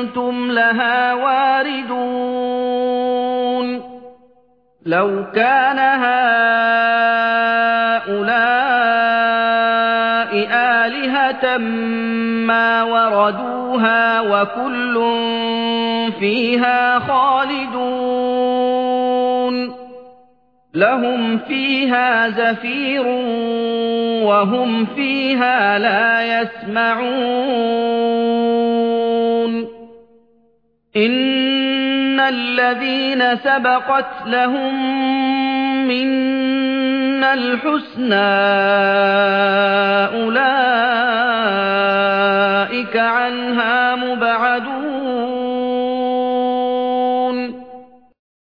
أنتم لها واردون. لو كان هؤلاء آلهة ما وردوها وكل فيها خالدون. لهم فيها زفير وهم فيها لا يسمعون. إن الذين سبقت لهم منا الحسنى أولئك عنها مبعدون